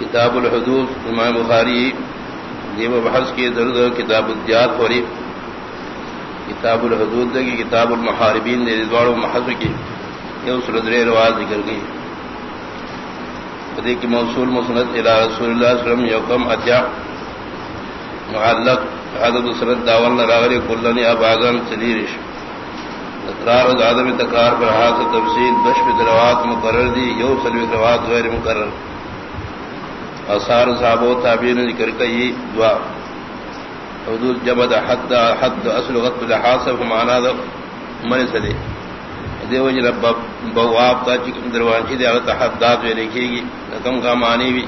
کتاب الحدود امام بخاری دیو بحث کی درد کتاب الدیات خوری کتاب الحدود کی کتاب المحاربین دے دوار محض کی، یہ اس رضر رواز ذکر گئی بدے کی موصول مسند الى رسول اللہ علیہ وسلم یوکم اتیا، معلق، حضرت سرد داول نراغری کلنی اب آگان سلیرش۔ اقرار عدم تکار پر حاصل تفصیل دشب دروات مقرر دی، یو سلوی دروات غیر مقرر۔ اثار صاحب و تعبیر ذکر کئی دعا. حدود جمد حد حد اصل غط لحاصف معنا دا من سدے دے وجہ رب بواب تا چکم دروانچی دے اغتا حدات وی لکھے گی، کم کا معنی بھی.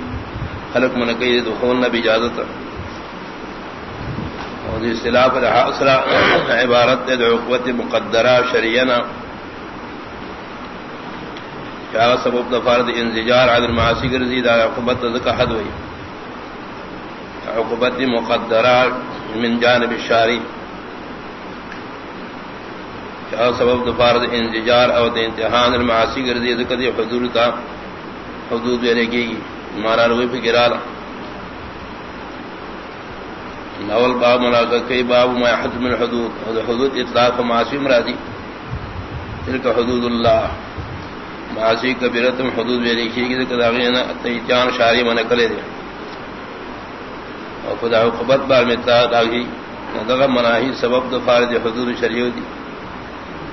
خلق من کئی دخول نبی اجازت. اور اصطلاح پر حاصلہ عبارت دے عقوت مقدرہ شریعنا کیا سبب دفارد انزجار عدل معاسی گرزی دا عقوبت ذکا حد ہوئی۔ عقوبت مقدرہ من جانب الشاری کیا سبب دفارد انزجار او دے انتحان المعاسی گرزی ذکا دی حضور تا حدود ویلے کی مارا روی پہ گرالا نول باب ملاقہ کئی باب ما حد من حدود۔ حدود اطلاق معاسی مرادی۔ تلک حدود اللہ۔ معاصی کبیرتم حدود میں لکھی گی کداغینا تیتیان شاری من کلے دے۔ اور خدا قبت بار میں تاغی ندغا مناہی سبب دفار دے حدود شریعو دی۔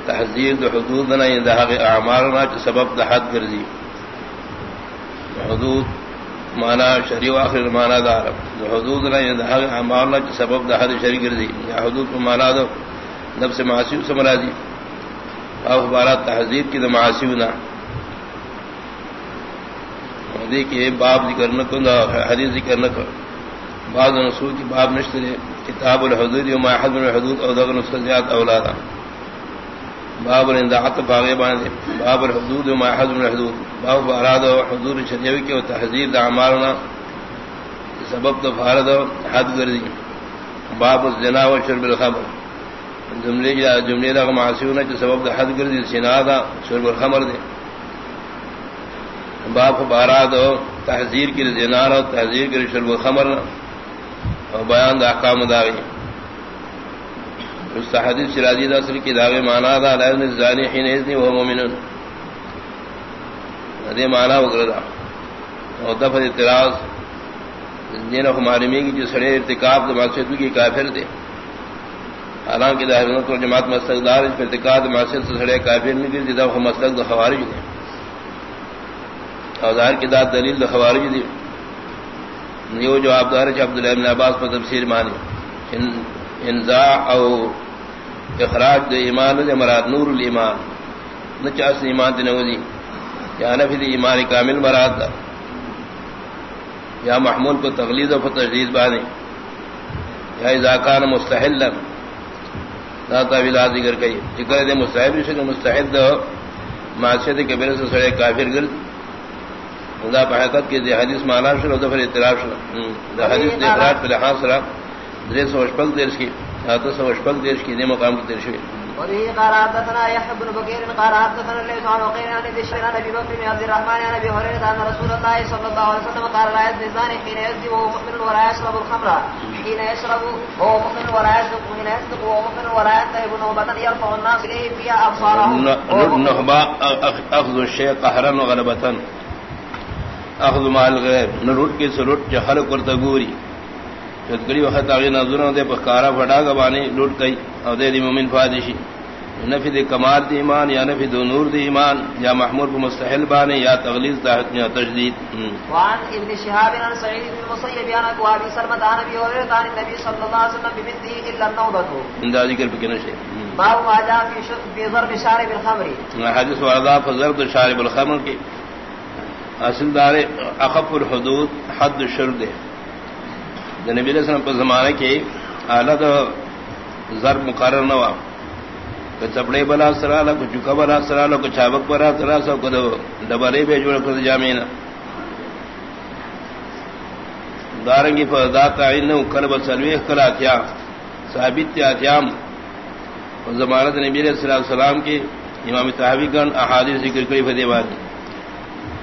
تحذیر دے حدود نا یہ دہاغ اعمارنا چا سبب دا حد کردی حدود مانا شریع آخر مانا دار۔ حدود نا یہ دہاغ اعمارنا چا سبب دا حد شریع کردی یا حدود کو مانا دو، نفس معاصیو سمرا دی او بارات تحذیر کی دا معاصیو نا دیکھیے، باب ذکر نہ کر، حدیث ذکر نہ کر۔ بعض نسول کی باب نشتر کتاب الحدود یوم احد من الحدود او دغن سزیات اولادا۔ باب الاندعات باغی باندے باب الحدود یوم احد من الحدود۔ باب اراد و حدود شریعوی کے و تحذیر دا عمارنا سبب تو فارد و حد گردی۔ باب الزنا و شرب الخمر۔ جملے جملے دا معاسیونا چا سبب دا حد گردی سنا دا شرب الخمر دے۔ باپ بارہ دو، تحذیر کی زینار اور تحذیر کی شرب خمر اور بیان دا احکام داغی اس حدیث شرازی اصل کی داغی مانا دا لازم زانی حین اذنی وہ مومن دے مانا وغیرہ دا۔ اور دفع اعتراض دین ہمارمی کی جو سڑے ارتکاب دا کی کافر دے۔ حالانکہ دا حضرت جماعت مستقدار اس پر ارتکاب مقصد سے سڑے کافر نہیں دی دا مستق دا خوارج دے اوزار کی داد دلیل دو خوارج دی۔ نیو جواب دار ہے عبداللہ ابن عباس پر تفسیر مانی انزا او اخراج دے ایمان دے مراد نور الایمان۔ نچاس ایمان دے نوزی یا نفی دے ایمان کامل مراد دا۔ یا محمول کو تغلید و تجدید بانے یا اذاکان مستحلا۔ لا تاویلات ذکر کئی۔ ذکر دے مستحب شکل مستحد دا۔ معاشیت کے بیر سے سڑے کافر گرد۔ دا حقیقت کے حدیث مانا شروع دفر اعتراف شروع دا حدیث دے اخراج پر لحاظ سرا درے سو اشپک دیرش کی آتا سو اشپک دیرش کی دے مقام کی ترشوی وبه قال حدثنا يحيى بن بكير قال حدثنا الليث عن وقيل عن ابي شيخ عن ابي بكر بن عبد الرحمن عن ابي هريره ان رسول الله صلى الله عليه وسلم قال لا يزني الزاني حين يزني وهو مؤمن ولا يشرب الخمر. حين يشرب وهو مؤمن ولا يصدق حين يصدق وهو مؤمن ولا ينتهب نهبة يرفع الناس اليه فيها ابصارهم نهبة اخذ الشيء قهرا وغلبة. اخذ مال غیر نہ لوٹ کے سلوٹ جہل کرتا گوری۔ چتگڑی وقت آگے نظروں دے پکارا پھٹا گبانی لوٹ گئی اور دے دی مومن فادشی۔ نفی دے کمال دی ایمان یا نفی دو نور دی ایمان یا محمود کو مستحل بانے یا تغلیظ تحت یا تجدید۔ وعن ابن شهاب عن سعيد بن المسيب عن ابو ابي سلمة عن ابي هريرة عن النبي صلى الله عليه وسلم بمثله الا النوبة ان دا ذکر بکنا شيء باب ما جاء في ضرب شارب الخمر۔ حدیث وردا فضرب شارب الخمر کی۔ اصل دار اخف الحدود حد شرد ہے۔ نبی علیہ السلام پر زمانے کے اعلیٰ ضرب مقرر نوا کہ چپڑے بلا سرا لو کو چکا بلا سرا لو کو چابک برا سرا سو کو ڈبرے بے جوڑ کر جامین دارنگی فضا تعین کلب سلوی کلا تیا ثابت اتیام زمانت نبی علیہ السلام کی امام تحوی گن احادیث ذکر کئی فدیوانی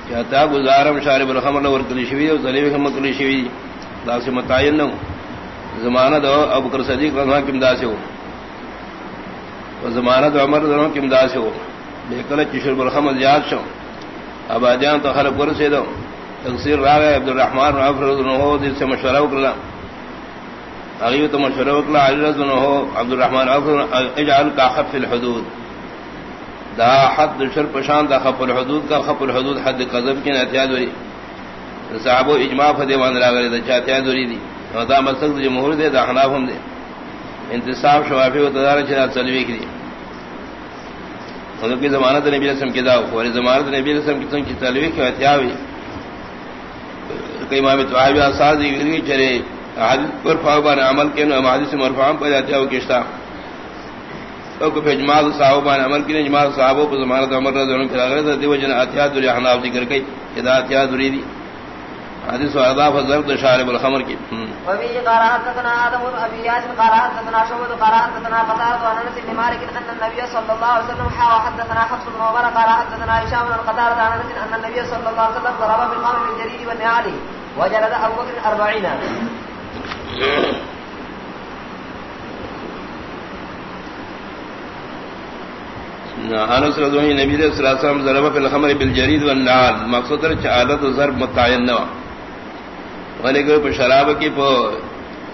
چاہتا گزارم شارب الخمر اور کلی شوی اور ذلیب ہم کلی شوی دا سے متعین نہ زمانہ دو ابو بکر صدیق رضا کی امداد سے ہو۔ و زمانہ دو عمر رضا کی امداد سے ہو۔ لیکن شرب الخمر زیاد شو۔ اب آجان تو خلق ور سے دو تقصیر راغ عبد الرحمن عفر رضا ہو، دل سے مشورہ وکلا۔ اگیو تو مشورہ وکلا، علی رضا ہو عبد الرحمن عفر اجعل کا خف الحدود۔ دا حد شر پشان دا خف الحدود کا، خف الحدود حد قذب کی احتیاط ہوئی صاحب و اجماع فدی مان راغلی دا چا احتیاط ہوئی دی. دا مسلک جمہور دے دا حناف ہم دے انتصاب، شوافی و تدار چلا سلوی کی دی ان کی ضمانت نبی رسم کی دا اور ضمانت نبی رسم کی تن کی سلوی کی احتیاط ہوئی کئی امام توحابی اساس دی چرے حدیث پر فاوبان عمل کے نو حدیث مرفوع پر احتیاط ہو کیشتا اجماع صحابہ نے عمل کی اجماع صحابہ پر ضمانت عمر رضی اللہ عنہ کی دی وجہ احتیاط دری حناف ذکر کی اذا احتیاط دری دی۔ حدیث واضح فضرب شارب الخمر کی۔ وفي قرات تنا ادم ابي ياسر قرات تنا شعبة قرات تنا قتادة وعن انس بن مالك ان النبي صلى الله عليه وسلم حا وحدثنا حفص بن عمر قرات تنا هشام بن قتادة عن انس، ان النبي صلى الله عليه وسلم ضرب بالقمر بالجريد والنعال، وجلد ابو بكر 40 انس اللہ نبی علیہ وسلم ضرب فی الخمر بالجرید والنعال مقصد ہے عادت ضرب متعین نہ ولی کو شراب کی پو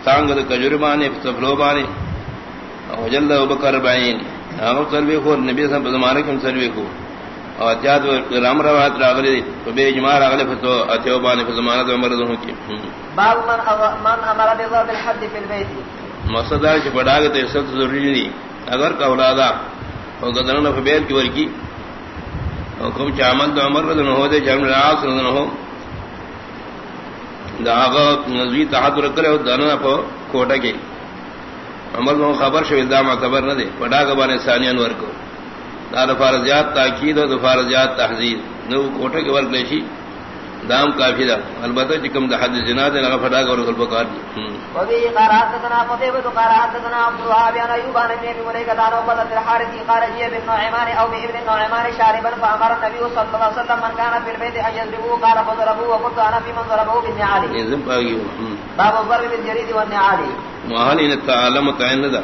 سانگ د کجربانی تفلوبانی او جلد ابو بکر بعین او سلوی کو نبی صلی اللہ وسلم کے سلوی کو اور جاد رام روات راغلی تو بے اجماع راغلی فتو اتیو بانی فی زمانت عمر اللہ کی. باب من من امر بضرب الحد في البيت مقصد ہے کہ بڑا کے ضروری نہیں اگر کا اولادا او گدرن فبیل کی ورکی۔ او کم چامل دو عمر رضن ہو دے جرم راس رضن ہو۔ دا آغا نزوی تحت رکلے ہو دانا پا کوٹا کے۔ عمر دو خبر شو دا معتبر نہ دے۔ پڑا کا بانے ثانیان ورکو۔ دا دفارزیات تاکید و دفارزیات تحزید نو کوٹا کے ورک لیشی دام کافی دا. البتہ چکم دا حد دی. الوهاب انا ايوب عن ابن مليكه دار وبد الحارث قال جي ابن نعمان او ابن نعمان شاربا فامر النبي صلى الله عليه وسلم من ان فضربوه وقلت انا في من باغي باب الضرب التعلم تعين ذا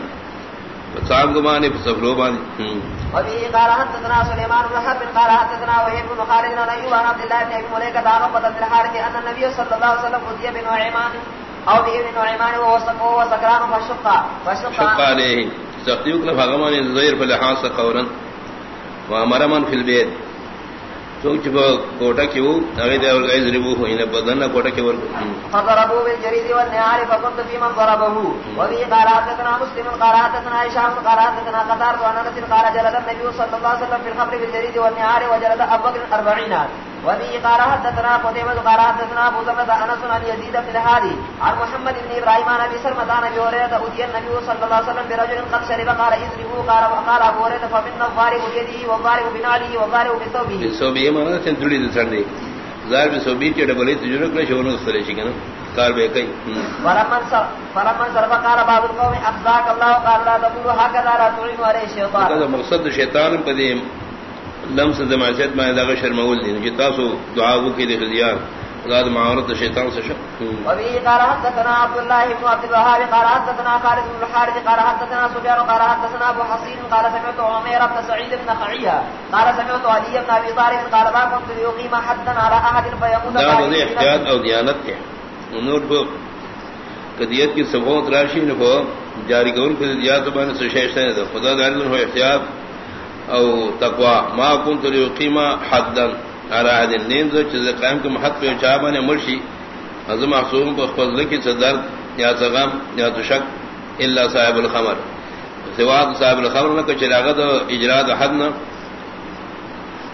صاحب گمانے سفرو بانے وبه قال حدثنا سليمان بن حرب قال حدثنا وهيب بن خالد بن ايوب عن عبد الله بن ابي مليكه دار وبد الحارث ان النبي صلى الله عليه وسلم قضي بن او بابن نعمان وهو سكران فشق فشق عليه سقيوك لفغمان الزير فلحاس قورا وامر من في البيت سوچ با کوٹا کیو اگے دے اور گائز ربو ہوئی نہ بدن نہ کوٹا کیو فضربوا بالجريد والنهار فكنت في من ضربه وفي قراتنا مسلم قراتنا هشام قراتنا قطار وانا نسل قال جلد النبي صلى الله عليه وسلم في الخمر بالجريد والنهار وجلد ابو بكر 40 وفي قراتنا قتيبة قراتنا ابو ذر انس عن يزيد بن الهادي عن محمد بن ابراهيم عن ابي سلمة عن ابي هريرة اتي النبي صلى الله عليه وسلم برجل قد شرب قال اذربوا قال وقال ابو هريرة فمن الضارب بيده والضارب بناله والضارب بثوبه. مانا سنتڑی سڑ دے ظاہر بھی سو بیچ ڈبل تجربہ کرے شو نو سرے شکن کار بے کئی ولمن سر فلمن سر قال بعض القوم اخزاك الله قال لا تقولوا هكذا لا تعينوا عليه الشيطان. هذا مقصد شیطان قدیم لمس دمعشت ما دا شرمول دین کہ تاسو دعا وو کی دے خزیان ذات معارض شیطان سے شک. وبه قال حدثنا عبد الله بن عبد الوهاب قال حدثنا خالد بن الحارث قال حدثنا سفيان قال حدثنا ابو حصين قال سمعت عمير بن سعيد بن خعية قال سمعت علي بن ابي طالب قال ما كنت ليقيم حدا على احد فيموت دا احتیاط او دیانت کے نور بو. قدیت کی سبوت راشی نے کو جاری کون کو دیات بن سشیشتے نے خدا دار ہو احتیاط. او تقوا. ما كنت ليقيم حدا. اراد نیند چیز قائم کے محت پہ چابا نے مرشی. ازم معصوم کو فضل کی صدر یا سغم یا تو شک، الا صاحب الخمر. سوا صاحب الخمر نہ کچھ لاگت اجرا حد نہ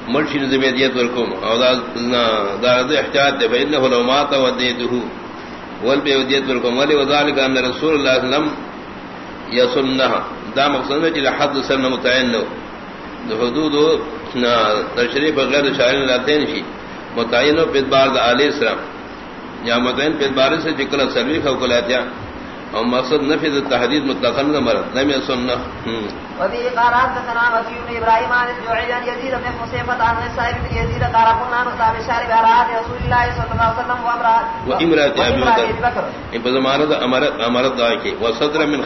مرشی زمیدیت ورکم او دا دا احتیاط دے، فإنه لو مات وديته. والبيوديت ورکم ولي وذلك ان رسول الله صلى الله عليه وسلم يسنها دا مقصد ہے کہ حد سن متعین حدود تشریف غیر شاعر لاتین شی متعین و پدبار دا علیہ السلام. یا متعین پدبار سے جکل سروی اور مقصد نفی تحدید مطلق مرد نمی سننا وفي قال حدثنا وكيع بن ابراهيم عن الجوعي عن يزيد بن حسيفة عن صاحب بن يزيد قال كنا نصاب الشارب على عهد رسول الله صلى الله عليه وسلم وامرأة وامرأة ابي وامرأة أبي بكر بكر ان پر زمانہ امرت امرت وصدر من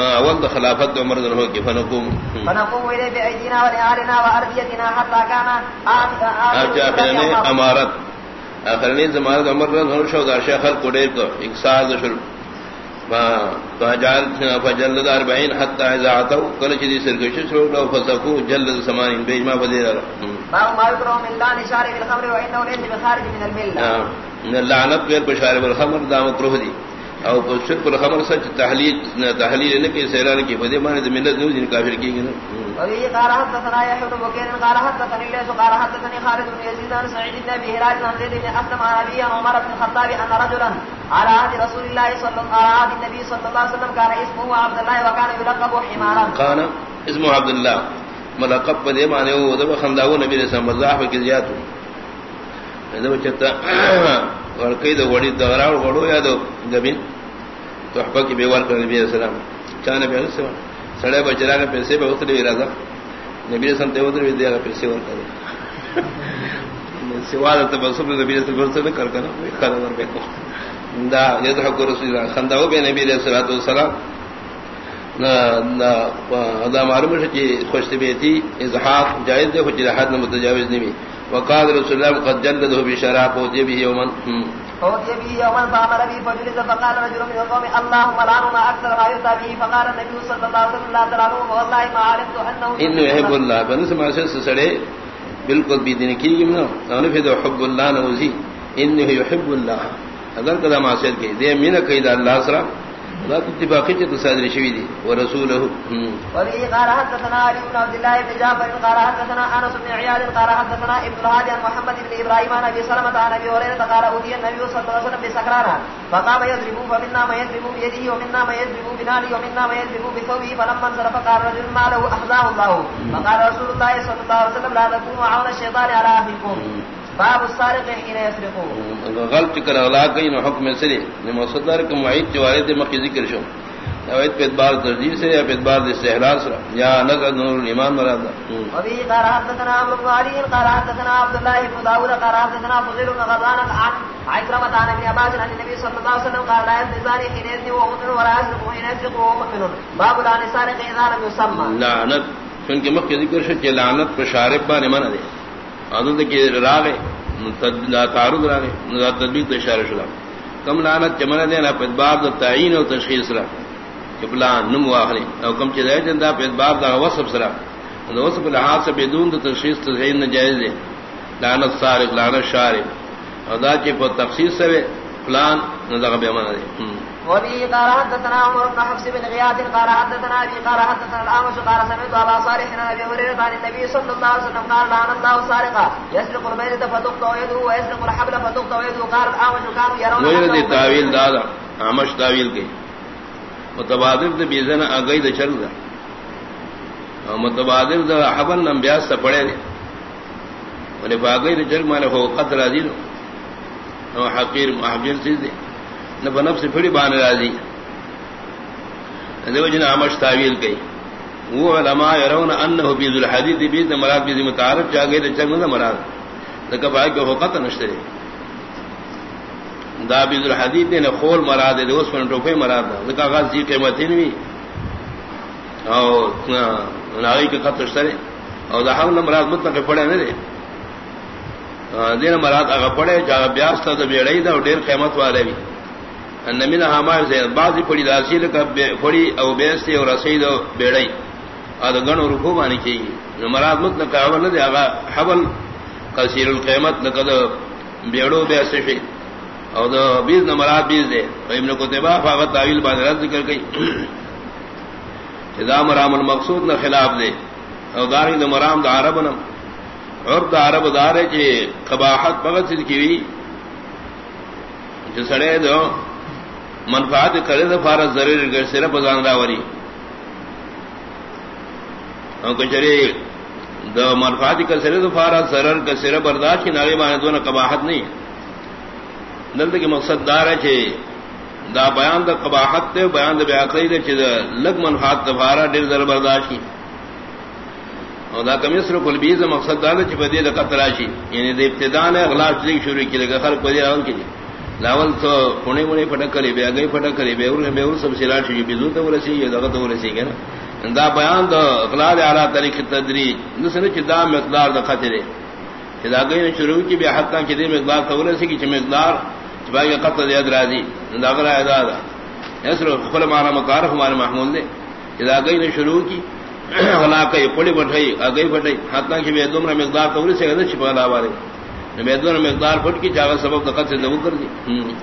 اول دا خلافت عمر دن ہو کی فنقوم. فنقوم إليه بأيدينا ونعالنا وأرديتنا حتى كان آج آخرین امارت. آخرین زمانت عمر دن ہو شو دا شیخل کو دیر کو ایک سال دشل فجعل فجلد اربعين حتى اذا عتوا كل شيء سركش شو لو فسقوا جلد ثمانين بيجما فدير باب ما يكره من لان شارب الخمر وإنه ليس بخارج من الملة. من اللعنت غير بشارب الخمر دا مکروہ دی. او شرب الخمر سچ تحلیل تحلیل نے کہ سیران کی فدی مانے ملت نو جن کافر کی گنا وفي قال حدثنا يحيى بن بكير قال حدثني ليس قال حدثني خالد بن يزيد عن سعيد بن ابي هلال عن زيد بن اسلم عن ابي عمر بن الخطاب ان رجلا على عهد رسول الله صلى الله عليه عهد النبي صلى الله عليه وسلم كان اسمه عبد الله وكان يلقب حمارا قال اسمه عبد الله ملقب بدے مانے وہ دب خنداو نبی نے مزاح کی زیات دب چتا اور کئی دو وڑی دغرا وڑو یا دو تو حق کی بیوار کر نبی علیہ السلام۔ چانے پہ سے سڑے بچرا نے پیسے پہ اترے ارادہ نبی رسم تے اترے دیا گا پیسے ور کر سوال تو بس نبی رسول اللہ سے کر کر کھانا ور پہ دا یہ یضحک رسول اللہ خنداو بے نبی علیہ الصلوۃ والسلام۔ دا معلوم ہے کہ خوش بیتی اظہار جائز دے، خوش حد نہ متجاوز نہیں وقال رسول اللہ، قد جلده بشراب ودی به يوما فوتي به يوما فامر به فجلس فقال رجل من القوم اللهم ما اكثر ما يؤتى به. فقال النبي صلى الله عليه وسلم لا والله ما علمت انه انه يحب الله. بنس ما سڑے بالکل بھی دین کی گم نہ حب اللہ نوزی انه يحب الله. اگر کدا معصیت کی دے مینا قید اللہ سرا. لا اتفاقی چ تصادر شوی دی. ورسوله وبه قال حدثنا علي بن عبد الله بن جعفر قال حدثنا انس بن عياض، قال حدثنا ابن الهادي عن محمد بن ابراهيم عن ابي سلمة عن ابي هريره قال اوتي النبي صلى الله عليه وسلم بسكرانا فقام يضرب فمنا ما يضرب بيده، ومنا ما يضرب بناله، ومنا ما يضرب بثوبه، فلما انصرف قال رجل ما له؟ احزاه الله. فقال رسول الله صلى الله عليه وسلم لا تكونوا عون الشيطان على اخيكم باب السارق حين يسرقوا غلط کر اغلا کئی نو حکم سری معید مکی ذکر شو. اوید پہ ادبار ترجیح سے یا پہ ادبار استحلال سے یا نظر نور الایمان مراد وبه قال حدثنا عمرو بن علي قال حدثنا عبد الله بن داود قال حدثنا فضيل بن غزان عن عكرمة عن ابن عباس عن النبي صلى الله عليه وسلم قال لا حين يزني وهو مؤمن ولا يسرق حين يسرق وهو مؤمن باب لا نسارق اذا لم يسمى. لعنت چونکہ مکی ذکر شو کہ لعنت پر شارب منع دے عدد کی راغے تعارض راغے تدبیر تو اشارہ شلا کم لعنت چمنع دینا پہ دا تعین و تشخیص را۔ کہ پلان نم واخلی او کم چیز ہے جن دا دا وصف سرا۔ دا وصف لحاظ سے بدون دا تشخیص تشخیص نجائز دے۔ لعنت سارق، لعنت شارب او دا چی پہ تخصیص سوے پلان نزاق بے منع دے۔ وبه قال حدثنا عمر بن حفص بن غياث قال حدثنا ابي قال حدثنا الاعمش قال سمعت ابا صالح عن ابي هريره عن النبي صلى الله عليه وسلم قال لعن الله سارقا يسرق البيضه فتقطع يده ويسرق الحبل فتقطع يده. قال الاعمش كانوا يرون تعویل دادا کی متبادر دے بیزن اگئی دے چل دا. اور متبادر دے حبل نم بیاس سے پڑے دے انہیں باگئی دے مانے ہو قتل عزیز اور حقیر محبیر چیز دے نہ بنب سے پھڑی بان راضی۔ دیو جن آمش تعویل کئی۔ وہ علماء يرون انه بيذ الحديث بيذ مراد بيذ متعارف، جا گئے چنگ نہ مراد۔ لکہ بھائی کہ وقت نشترے دا بيذ الحديث نے خول مراد ہے اس پر ٹوپے مراد۔ ہے لکہ غاز دی قیمت نہیں او نائی کے خط نشترے او دا حول مراد مطلق پڑے نہ دے۔ دین مراد اگر پڑے، جا بیاس تا بیڑی دا ډیر قیمت والے بھی۔ نمین ہمار سے بعضی پڑی داسی کا پڑی او بیستی اور رسید و بیڑی۔ اور گن رکو مانی چاہیے مراد مت نہ کہا نہ دے آگا حبل کثیر القیمت نہ کد بیڑو بیس فی اور دو بیس نہ مراد بیس دے۔ ابن کتبہ فاغت تعویل بعد رد کر گئی دا مرام المقصود نہ خلاف دے۔ اور داری دا مرام دا عرب نم۔ اور دا عرب دارے چی قباحت بغت سے کی ہوئی جو سڑے دو منفعت کرے تو فارت ضرور گر صرف بزان راوری اور کچرے دو منفعت کر سرے تو فارت ضرر کا صرف برداشت کی ناگے بانے دونوں قباحت نہیں۔ دلت کے مقصد دار ہے کہ دا بیان دا قباحت تے، بیان دا بیاقی دے چیز لگ منفات دفارا دیر در برداشی اور دا کمیسر کل بیز مقصد دا چی پا دے دا قطراشی یعنی دا ابتدان اغلاف چیزی شروع کی، لگا خلق پا دے آن کی۔ لاول تو پونے مونے پٹک کری بے اگئی پٹک کری بے ارنے بے ار سب سلا شروع بیزو تا ورسی یا دا غط ورسی گا دا بیان دا اغلال علا طریق تدریج نسنے چی دا مقدار دا خطرے چی دا گئی شروع کی بے حتی چی دے مقدار تا ورسی کی چی مقدار باقی قتل یاد راضی۔ دا داغرا ادا دا۔ ایسر خل مارا مکار ہمارے محمود نے ادا گئی نے شروع کی ہلا کئی پڑی بٹھائی اگئی بٹھائی۔ ہاتھا کی بے دمرا مقدار تو سے چھپا لا والے۔ بے مقدار پھٹ کی چاہ سبب دقت سے دبو کر دی۔